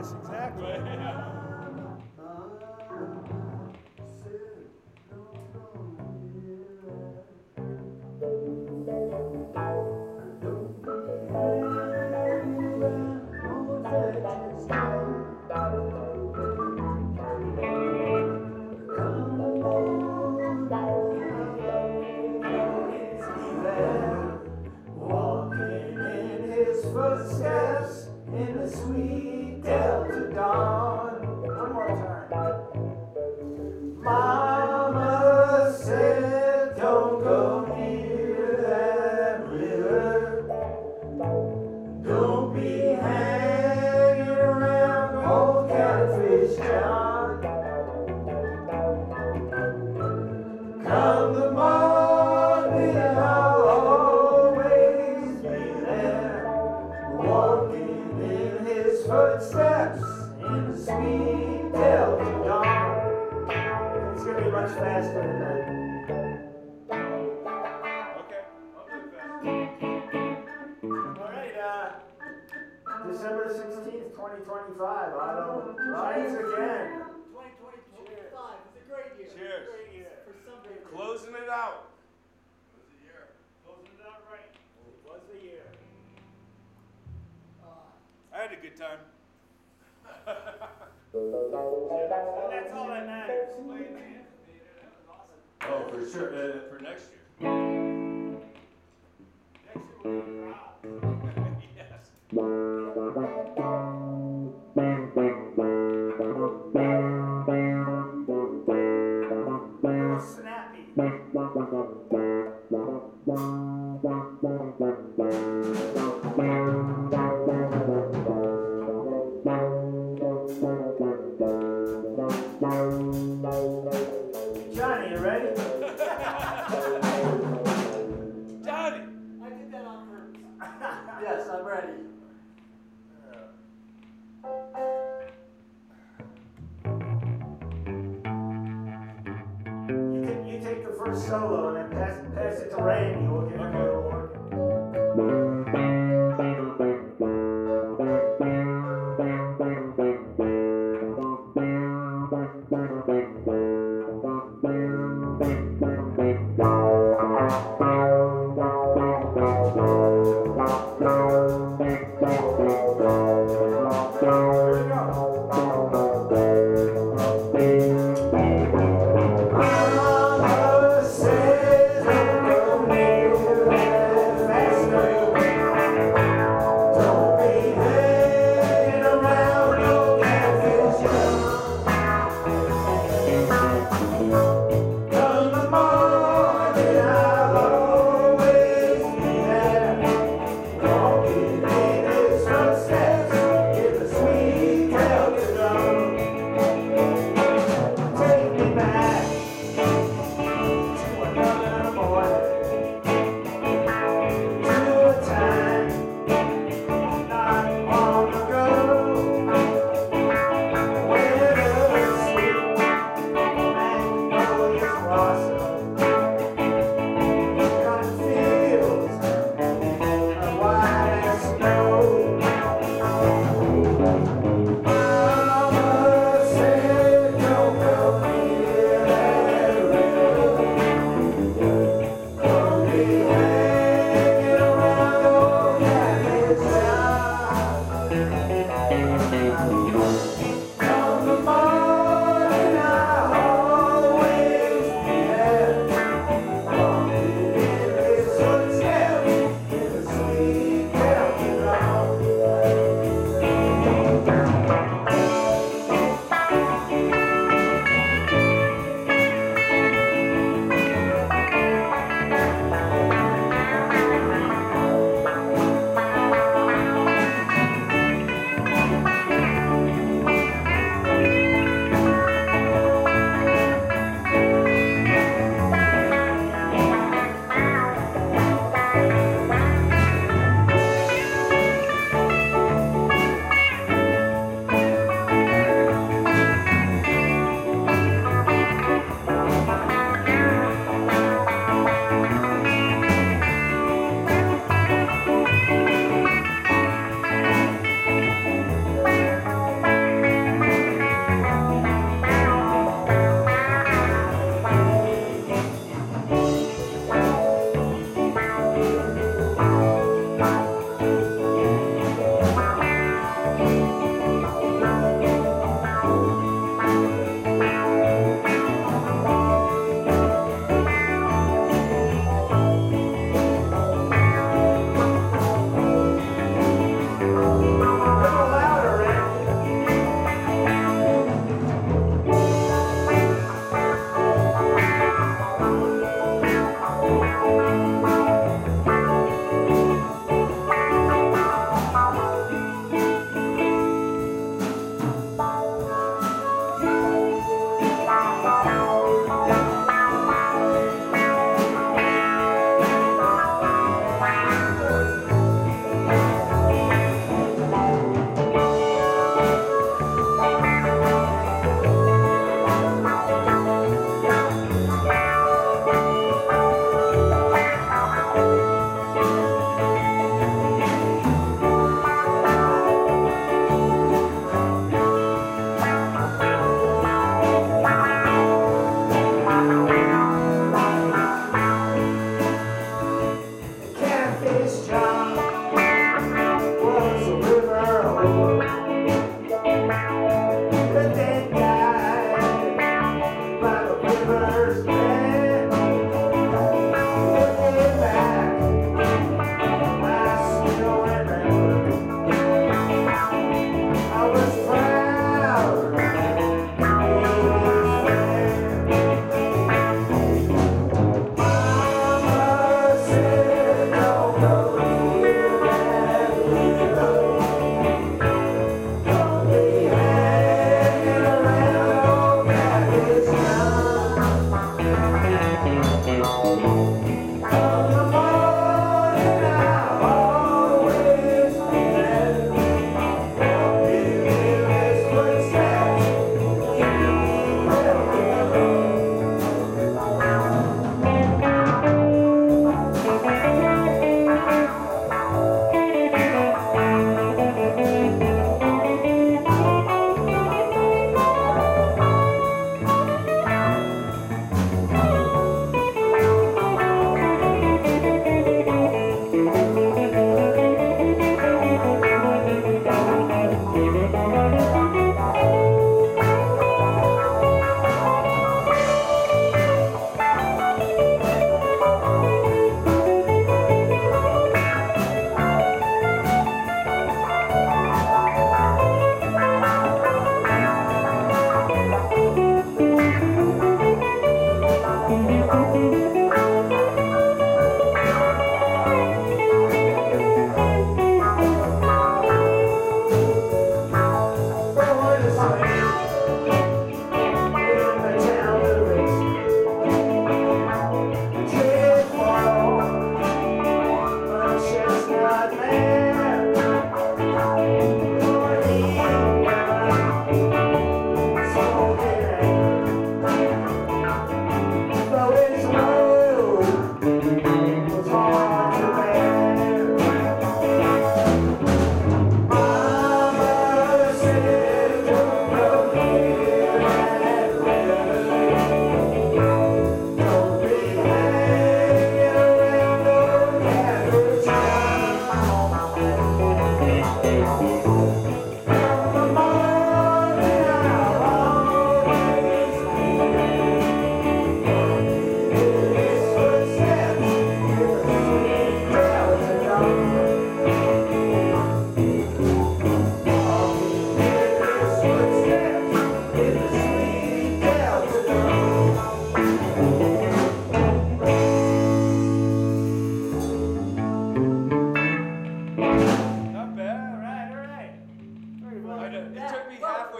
Yes, exactly. December 16th, 2025. I don't rise again. 2025 It's a great year. Cheers. Great year. For some reason. Closing it out. Was a year. Closing it out right. Was a year. I had a good time. and that's all that matters. Oh, for sure. Uh, for next year. Next year we'll be Thank you. the first solo and then pass, pass it to Randy. We'll get a good one. oh you.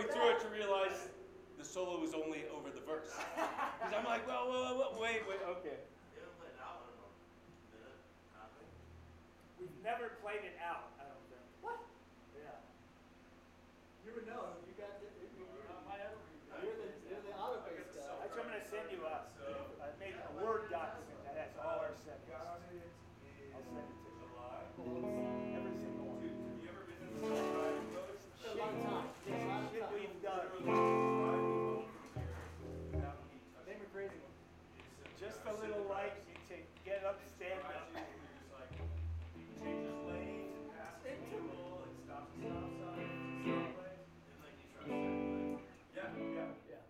Halfway through it to realize the solo was only over the verse. Because I'm like, well, well, well, wait, wait, okay. You haven't played that one in a minute, we? We've never played it out, I don't think. What? Yeah. You would know. Just a little light, you take, get up, stand up. Changes lanes and passes people and stops and stop signs and stop lanes. Didn't like you try to Yeah, yeah. Yeah.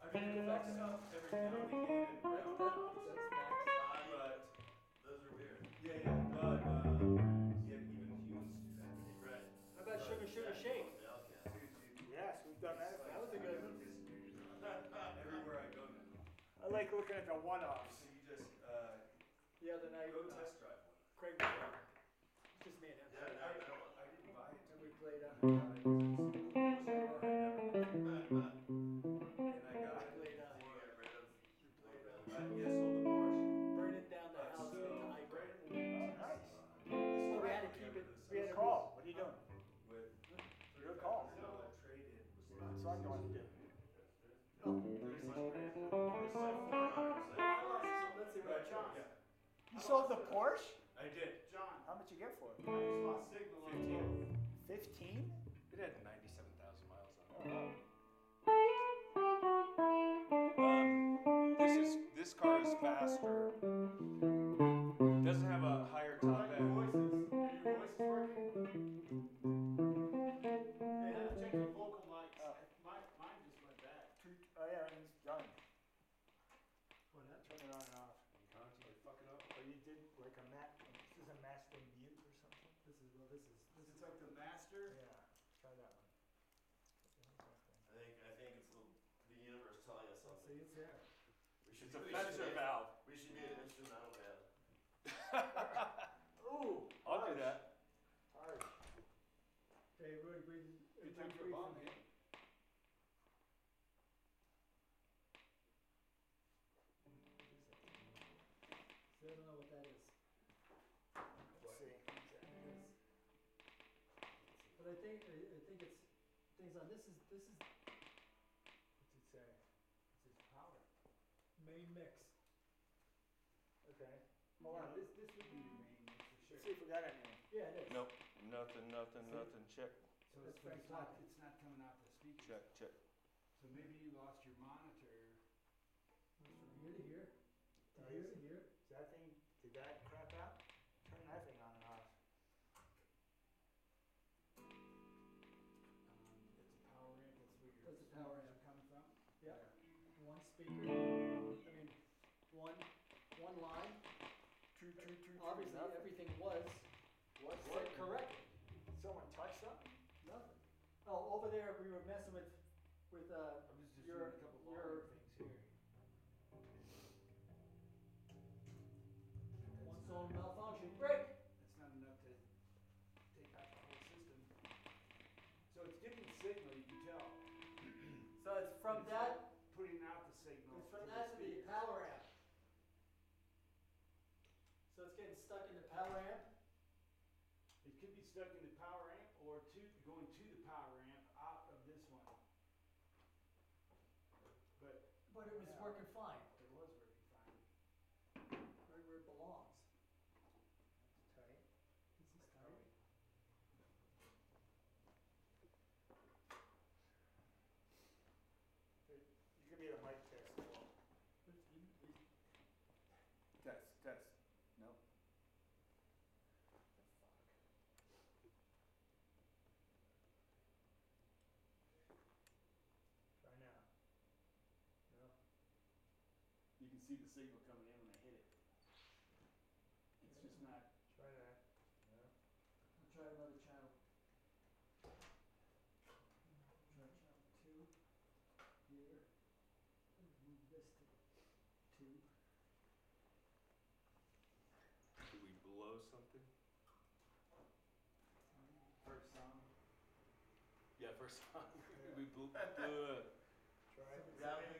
I mean, it fucks up every now and again and roundabouts, That's max. but, those are weird. yeah, yeah, but, uh, yeah, even humans do that. Right. How about sugar, sugar shake? Yeah, yeah. Yes, we've done that. That was a good one. Everywhere I go now. I like looking at the one-offs. So you just, uh, The other night, go uh, test drive one. Craig, just me and him. Yeah, no, I don't. I didn't buy it. And we played. We should, It's a we should be- valve. We should be an instrumental band. Ooh. I'll do that. Harsh. Okay, we we. Good time for a bomb hit. So I don't know what that is. Let's see. But I think I, I think it's things on this is this is What's it say? It says power. main mix. Okay. Hold Hold on, on, this, this would be your main for let's sure. see if we got anything. Yeah, it is. Nope, nothing, nothing, nothing. Check, So That's it's, what it's not, it's not coming out the speaker. check, check. So maybe you lost your monitor. From here to here, to uh, here is to here. Is that thing, did that over there we were messing with with uh. I'm just, just Your- doing a couple your- volume things here. One song malfunction. Break. That's not enough to take out the whole system. So it's getting signal, you can tell. So it's from that. Putting out the signal. It's from that to the power amp. So it's getting stuck in the power amp. It could be stuck in the power amp or to, going to the power amp out of this one. But But it was Yeah. working fine, it was working fine. right where it belongs. That's tight. This is tight. Be the mic test as well. But you- you- Test, test. No. Try now. No? You can see the signal coming first time. we blew. Ugh. Right. Is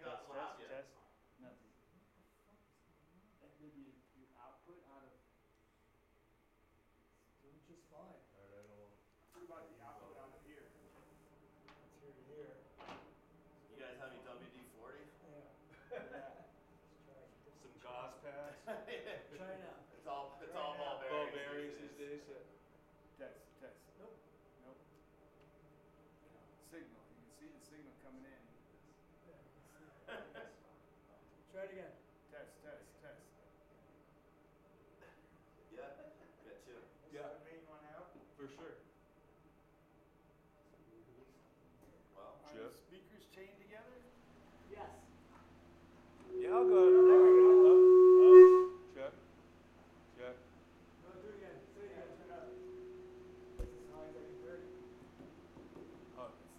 coming in.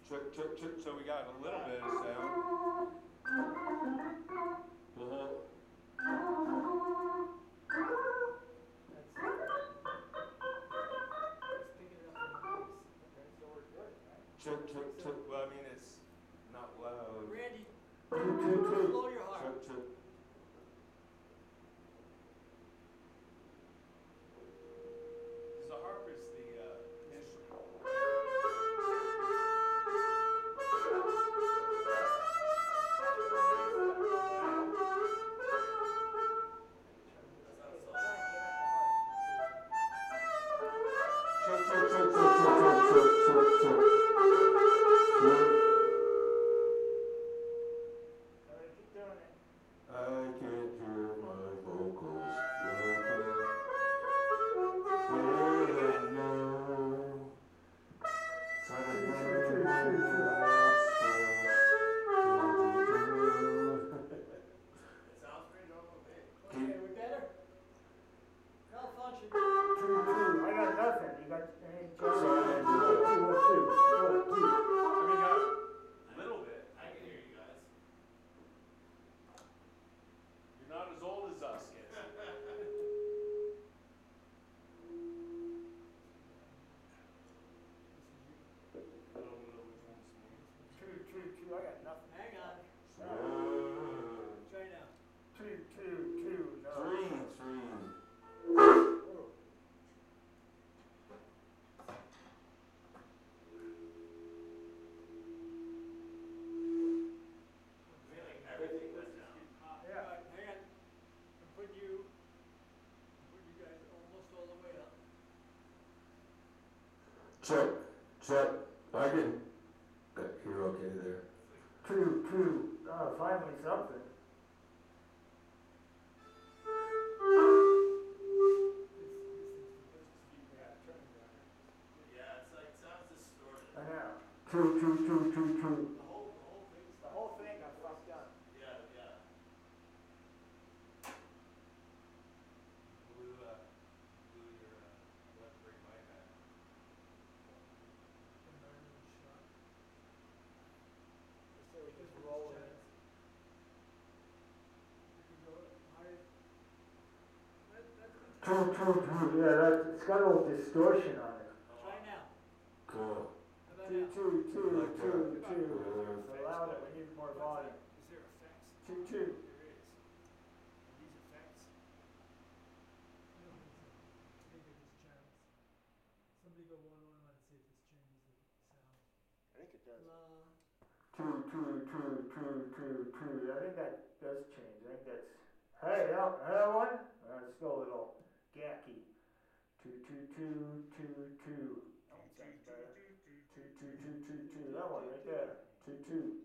so we got a little bit of sound. Check, check, can. yeah, that, it's got a little distortion on it. Try now. Cool. Two, two, two, like two, that. two. Uh, Allow it, we need more volume. Is there effects? Two, two. There is. These effects? I don't are just channels. Somebody go one one and see if this changes the. I think it does. Two, two, two, two, two, two. I think that does change. I think that's. Hey, that one? Let's go a little. Gaki. Two, two, two, two, two. That sounds better. Two, two, two, two, two. That one right there. Two, two.